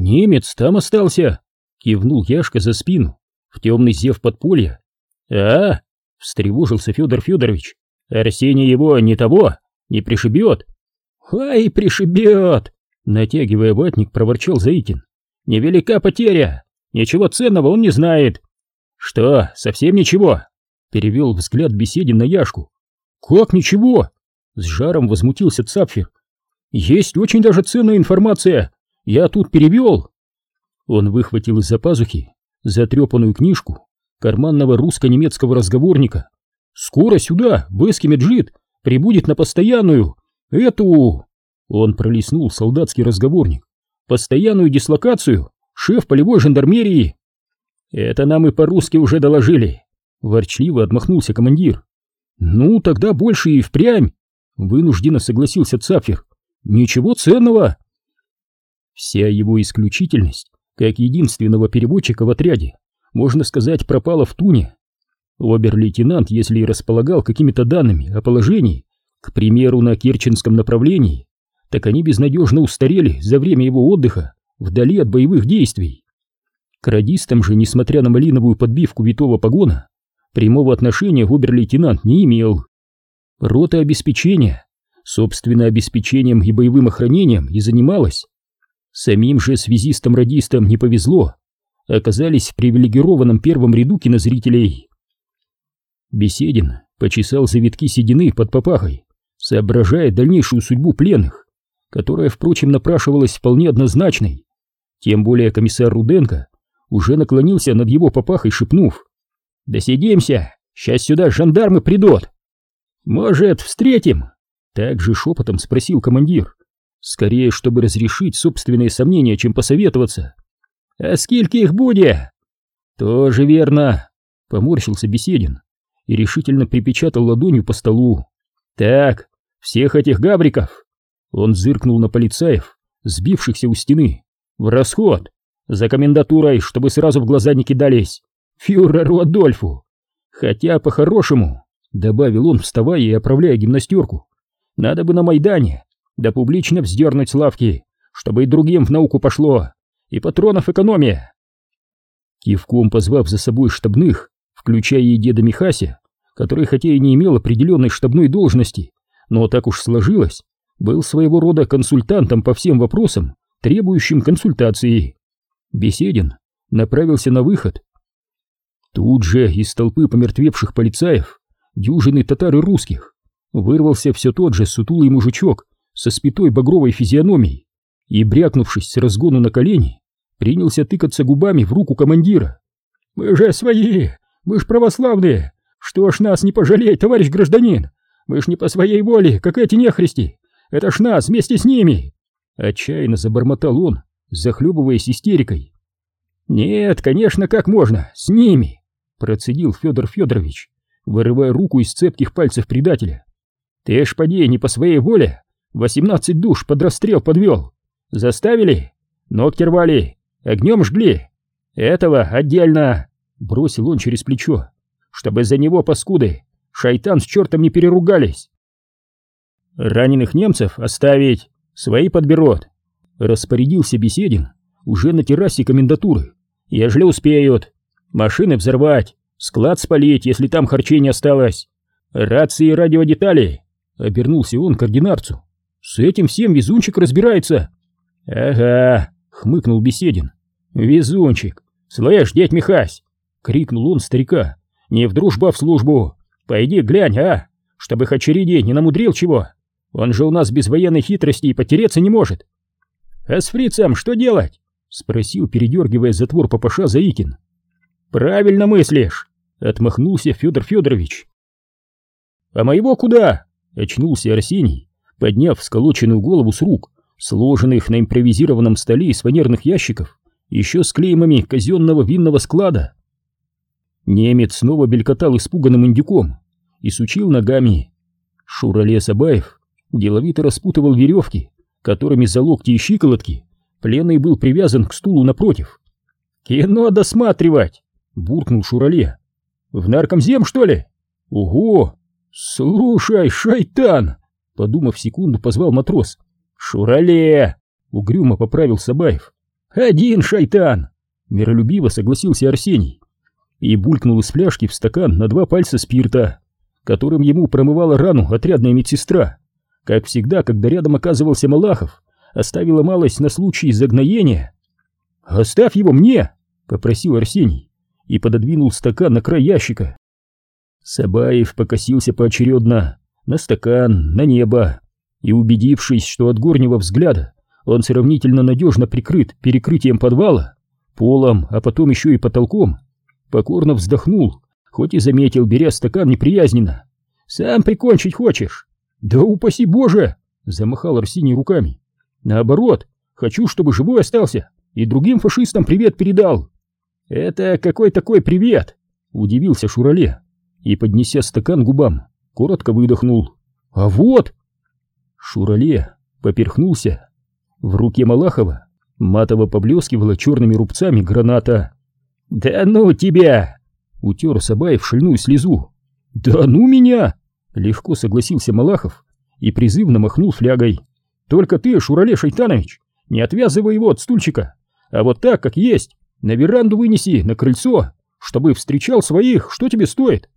Немец там остался, кивнул Яшка за спину, в темный зев подполья. А, встревожился Федор Федорович. Арсений его не того, не пришибет. Ай, пришибет! Натягивая ватник, проворчал Заикин. Невелика потеря, ничего ценного он не знает. Что, совсем ничего? Перевел взгляд Беседин на Яшку. Как ничего? С жаром возмутился Цапфер. Есть очень даже ценная информация. Я тут перевел. Он выхватил из-за пазухи затрепанную книжку карманного русско-немецкого разговорника. Скоро сюда, в Эскимеджит, прибудет на постоянную, эту... Он пролистнул солдатский разговорник. Постоянную дислокацию, шеф полевой жандармерии. Это нам и по-русски уже доложили. Ворчливо отмахнулся командир. Ну, тогда больше и впрямь. Вынужденно согласился Цапфер. Ничего ценного. Вся его исключительность, как единственного переводчика в отряде, можно сказать, пропала в туне. Обер-лейтенант, если и располагал какими-то данными о положении, к примеру, на Керченском направлении, так они безнадежно устарели за время его отдыха вдали от боевых действий. К радистам же, несмотря на малиновую подбивку витого погона, прямого отношения обер-лейтенант не имел. Рота обеспечения, собственно, обеспечением и боевым охранением и занималась. Самим же связистам-радистам не повезло, оказались в привилегированном первом ряду кинозрителей. Беседин почесал завитки седины под попахой, соображая дальнейшую судьбу пленных, которая, впрочем, напрашивалась вполне однозначной. Тем более комиссар Руденко уже наклонился над его попахой, шепнув. «Досидимся, сейчас сюда жандармы придут!» «Может, встретим?» Так же шепотом спросил командир. Скорее, чтобы разрешить собственные сомнения, чем посоветоваться. «А сколько их будет?» «Тоже верно», — поморщился Беседин и решительно припечатал ладонью по столу. «Так, всех этих габриков!» Он зыркнул на полицаев, сбившихся у стены. «В расход! За комендатурой, чтобы сразу в глаза не кидались! Фюреру Адольфу! Хотя, по-хорошему, — добавил он, вставая и оправляя гимнастерку, — надо бы на Майдане, да публично вздернуть лавки, чтобы и другим в науку пошло, и патронов экономия!» Кивком позвав за собой штабных, включая и деда Михася, который хотя и не имел определенной штабной должности, но так уж сложилось, был своего рода консультантом по всем вопросам, требующим консультации. Беседин направился на выход. Тут же из толпы помертвевших полицаев, дюжины татар и русских, вырвался все тот же сутулый мужичок со спитой багровой физиономией и, брякнувшись с разгону на колени, принялся тыкаться губами в руку командира. «Мы же свои! Мы ж православные! Что ж нас не пожалеть, товарищ гражданин? Мы ж не по своей воле, как эти нехристи! Это ж нас вместе с ними!» Отчаянно забормотал он, захлебываясь истерикой. «Нет, конечно, как можно, с ними!» Процедил Федор Федорович, вырывая руку из цепких пальцев предателя. «Ты ж поди не по своей воле! Восемнадцать душ под расстрел подвел! Заставили? Ногти рвали, огнем жгли! Этого отдельно!» Бросил он через плечо, чтобы за него, паскуды, шайтан с чертом не переругались. Раненых немцев оставить, свои подберут. Распорядился Беседин уже на террасе комендатуры. Ежели успеют. Машины взорвать, склад спалить, если там харчей не осталось. Рации и радиодетали. Обернулся он к ординарцу. С этим всем везунчик разбирается. Ага, хмыкнул Беседин. Везунчик. Слышь, дядь Михась, крикнул он старика. Не в дружбу, а в службу. Пойди глянь, а, чтобы Хачериди не намудрил чего. Он же у нас без военной хитрости и потереться не может. А с фрицем что делать? Спросил, передергивая затвор папаша Заикин. Правильно мыслишь, отмахнулся Федор Федорович. А моего куда? Очнулся Арсений, подняв сколоченную голову с рук, сложенных на импровизированном столе из фанерных ящиков, еще с клеймами казенного винного склада. Немец снова белькотал испуганным индюком и сучил ногами. Шурале Сабаев деловито распутывал веревки, которыми за локти и щиколотки пленный был привязан к стулу напротив. «Кино досматривать!» — буркнул Шурале. «В наркомзем, что ли?» «Ого! Слушай, шайтан!» Подумав секунду, позвал матрос. «Шурале!» — угрюмо поправил Сабаев. Один шайтан! Миролюбиво согласился Арсений и булькнул из фляжки в стакан на два пальца спирта, которым ему промывала рану отрядная медсестра. Как всегда, когда рядом оказывался Малахов, оставила малость на случай загноения. «Оставь его мне!» — попросил Арсений и пододвинул стакан на край ящика. Сабаев покосился поочередно на стакан, на небо, и, убедившись, что от горнего взгляда он сравнительно надежно прикрыт перекрытием подвала, полом, а потом еще и потолком, покорно вздохнул, хоть и заметил, беря стакан неприязненно. «Сам прикончить хочешь?» «Да упаси Боже!» — замахал Арсений руками. «Наоборот, хочу, чтобы живой остался и другим фашистам привет передал». «Это какой такой привет?» — удивился Шурале и, поднеся стакан губам, коротко выдохнул. «А вот!» Шурале поперхнулся. В руке Малахова матово поблескивала черными рубцами граната. «Да ну тебя!» — утер Сабаев шальную слезу. «Да ну меня!» — легко согласился Малахов и призывно махнул флягой. «Только ты, Шурале Шайтанович, не отвязывай его от стульчика, а вот так, как есть, на веранду вынеси, на крыльцо, чтобы встречал своих, что тебе стоит?»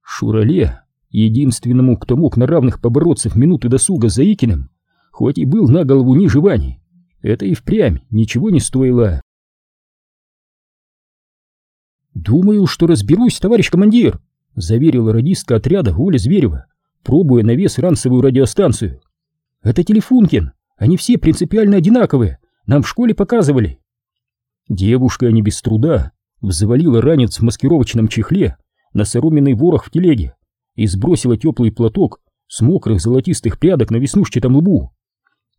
Шурале, единственному, кто мог на равных побороться в минуты досуга за Икиным, хоть и был на голову ниже Вани, это и впрямь ничего не стоило. «Думаю, что разберусь, товарищ командир», — заверила радистка отряда Оля Зверева, пробуя на вес ранцевую радиостанцию. «Это Телефункин, они все принципиально одинаковые, нам в школе показывали». Девушка не без труда взвалила ранец в маскировочном чехле на соломенный ворох в телеге и сбросила теплый платок с мокрых золотистых прядок на веснушчатом лбу.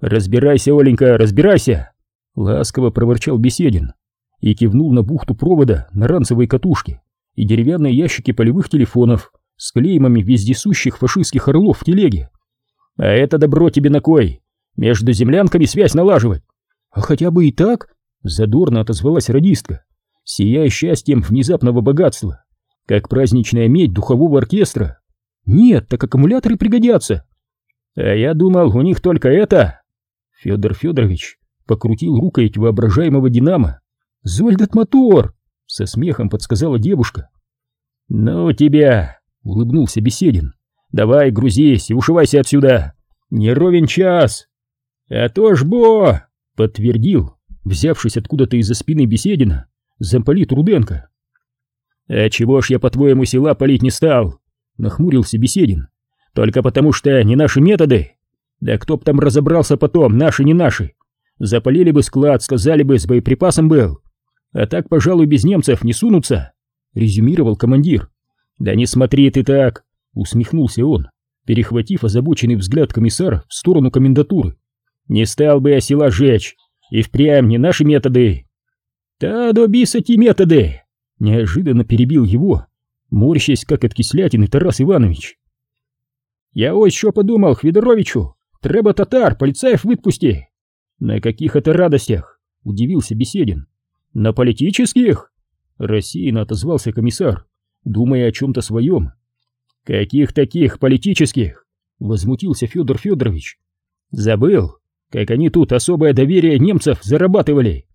«Разбирайся, Оленька, разбирайся!» — ласково проворчал Беседин и кивнул на бухту провода на ранцевой катушке и деревянные ящики полевых телефонов с клеймами вездесущих фашистских орлов в телеге. «А это добро тебе на кой? Между землянками связь налаживать!» «А хотя бы и так?» — задорно отозвалась радистка, сияя счастьем внезапного богатства, как праздничная медь духового оркестра. «Нет, так аккумуляторы пригодятся!» «А я думал, у них только это!» Федор Федорович покрутил рукоять воображаемого динамо. «Зольдат мотор!» — со смехом подсказала девушка. «Ну тебя!» — улыбнулся Беседин. «Давай, грузись и ушивайся отсюда! Не ровен час!» «А то ж бо!» — подтвердил, взявшись откуда-то из-за спины Беседина, замполит Руденко. «А чего ж я, по-твоему, села палить не стал?» — нахмурился Беседин. «Только потому что не наши методы. Да кто б там разобрался потом, наши не наши. Запалили бы склад, сказали бы, с боеприпасом был. А так, пожалуй, без немцев не сунутся», — резюмировал командир. «Да не смотри ты так!» — усмехнулся он, перехватив озабоченный взгляд комиссара в сторону комендатуры. «Не стал бы я села жечь, и впрямь не наши методы!» «Та добиса те методы!» — неожиданно перебил его, морщась, как от кислятины Тарас Иванович. «Я ось що подумал, Хвідоровичу, треба татар, полицаев выпусти!» «На каких это радостях?» — удивился Беседин. «На политических?» — рассеянно отозвался комиссар, думая о чем-то своем. «Каких таких политических?» — возмутился Федор Федорович. «Забыл, как они тут особое доверие немцев зарабатывали.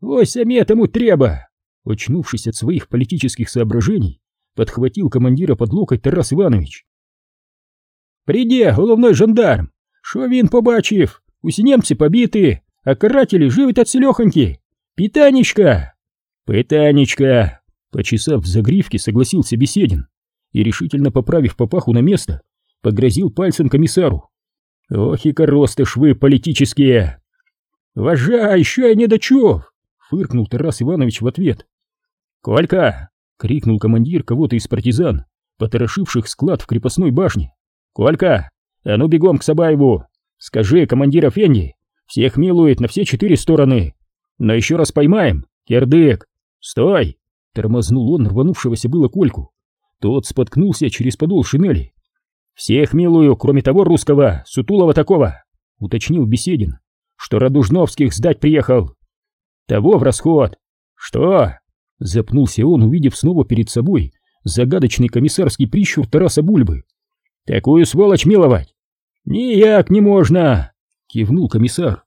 Ой, сами этому треба!» Очнувшись от своих политических соображений, подхватил командира под локоть Тарас Иванович. «Приде, головной жандарм! Шо він побачив? Усі немцы побиты, а каратели живут от селехоньки! «Питанечка!» «Питанечка!» Почесав в загривке, согласился Беседин и, решительно поправив папаху на место, погрозил пальцем комиссару. «Ох и коростыш вы политические!» «Вожа, еще я не дочев!» — фыркнул Тарас Иванович в ответ. «Колька!» — крикнул командир кого-то из партизан, потарошивших склад в крепостной башне. «Колька, а ну бегом к Сабаеву! Скажи, командир Фенди, всех милует на все четыре стороны, но еще раз поймаем, кирдык! Стой!» Тормознул он рванувшегося было Кольку. Тот споткнулся через подол шинели. «Всех милую, кроме того русского, сутулого такого!» Уточнил Беседин, что Радужновских сдать приехал. «Того в расход!» «Что?» Запнулся он, увидев снова перед собой загадочный комиссарский прищур Тараса Бульбы. «Такую сволочь миловать!» «Нияк не можно!» — кивнул комиссар.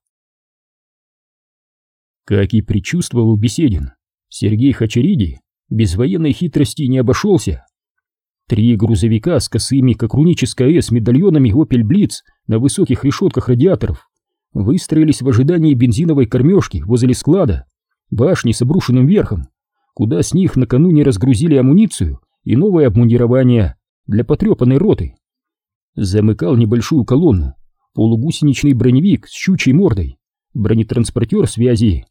Как и предчувствовал Беседин, Сергей Хачариди без военной хитрости не обошелся. Три грузовика с косыми, как руническая «С» медальонами «Опель Блиц» на высоких решетках радиаторов выстроились в ожидании бензиновой кормежки возле склада, башни с обрушенным верхом, куда с них накануне разгрузили амуницию и новое обмундирование для потрепанной роты. Замыкал небольшую колонну полугусеничный броневик с щучьей мордой, бронетранспортер связи.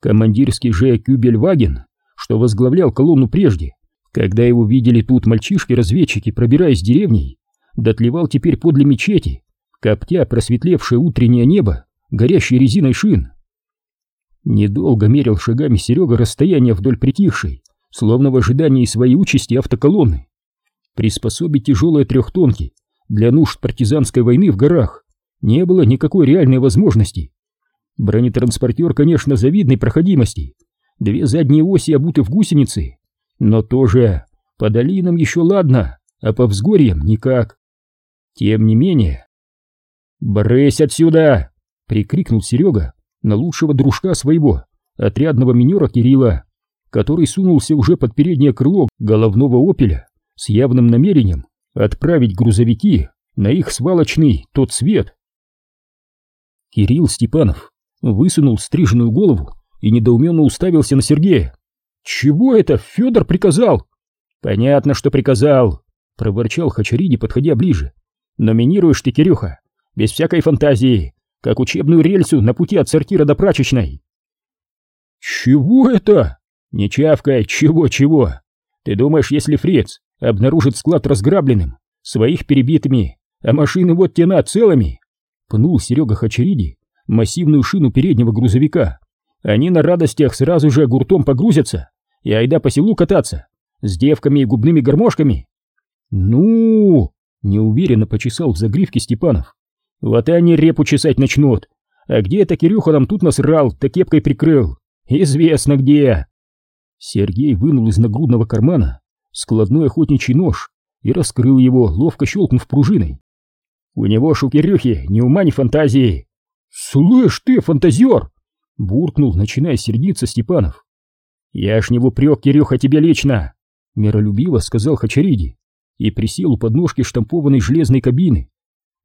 Командирский же Кюбельваген, что возглавлял колонну прежде, когда его видели тут мальчишки-разведчики, пробираясь деревней, дотлевал теперь подле мечети, коптя просветлевшее утреннее небо, горящей резиной шин. Недолго мерил шагами Серега расстояние вдоль притихшей, словно в ожидании своей участи автоколонны. Приспособить тяжелые трехтонки для нужд партизанской войны в горах не было никакой реальной возможности. Бронетранспортер, конечно, завидной проходимости, две задние оси обуты в гусеницы, но тоже по долинам еще ладно, а по взгорьям никак. Тем не менее... «Брысь отсюда!» — прикрикнул Серега на лучшего дружка своего, отрядного минера Кирилла, который сунулся уже под переднее крыло головного опеля с явным намерением отправить грузовики на их свалочный тот свет. Кирилл Степанов высунул стриженную голову и недоуменно уставился на Сергея. «Чего это Федор приказал?» «Понятно, что приказал», — проворчал Хачариди, подходя ближе. «Номинируешь ты, Кирюха, без всякой фантазии, как учебную рельсу на пути от сортира до прачечной». «Чего это?» «Не чавкай, чего-чего? Ты думаешь, если Фриц обнаружит склад разграбленным, своих перебитыми, а машины вот тена целыми?» Пнул Серега Хачариди массивную шину переднего грузовика. «Они на радостях сразу же гуртом погрузятся и айда по селу кататься, с девками и губными гармошками. Ну, неуверенно почесал в загривке Степанов. Вот и они репу чесать начнут. А где это Кирюха нам тут насрал, да кепкой прикрыл? Известно где. Сергей вынул из нагрудного кармана складной охотничий нож и раскрыл его, ловко щелкнув пружиной. У него Кирюхи ни ума, ни фантазии. Слышь ты, фантазер! Буркнул, начиная сердиться Степанов. «Я ж не в упрек, Кирюха, тебе лично!» Миролюбиво сказал Хачариди и присел у подножки штампованной железной кабины.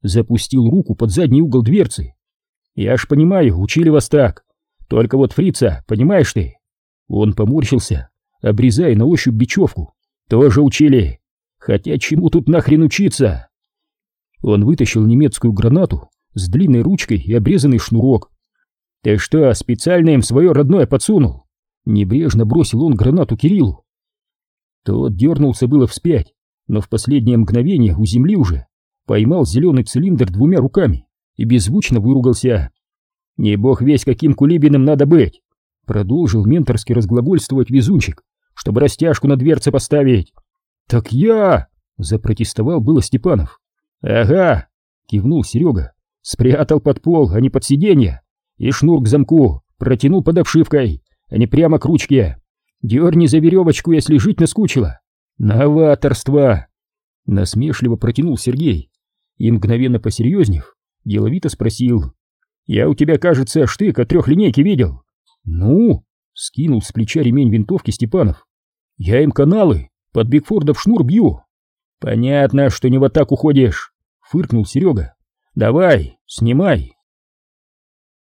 Запустил руку под задний угол дверцы. «Я ж понимаю, учили вас так. Только вот фрица, понимаешь ты?» Он поморщился, обрезая на ощупь бечевку. «Тоже учили. Хотя чему тут нахрен учиться?» Он вытащил немецкую гранату с длинной ручкой и обрезанный шнурок. «Ты что, специально им свое родное подсунул?» Небрежно бросил он гранату Кириллу. Тот дернулся было вспять, но в последнее мгновение у земли уже поймал зеленый цилиндр двумя руками и беззвучно выругался. «Не бог весь каким кулибиным надо быть!» Продолжил менторски разглагольствовать везунчик, чтобы растяжку на дверце поставить. «Так я!» — запротестовал было Степанов. «Ага!» — кивнул Серега. «Спрятал под пол, а не под сиденье, и шнур к замку протянул под обшивкой а не прямо к ручке. Дерни за веревочку, если жить наскучило. Новаторство! Насмешливо протянул Сергей и, мгновенно посерьезнев, деловито спросил. «Я у тебя, кажется, штык от трехлинейки видел». «Ну?» — скинул с плеча ремень винтовки Степанов. «Я им каналы под Бигфордов шнур бью». «Понятно, что не в атаку ходишь», — фыркнул Серега. «Давай, снимай».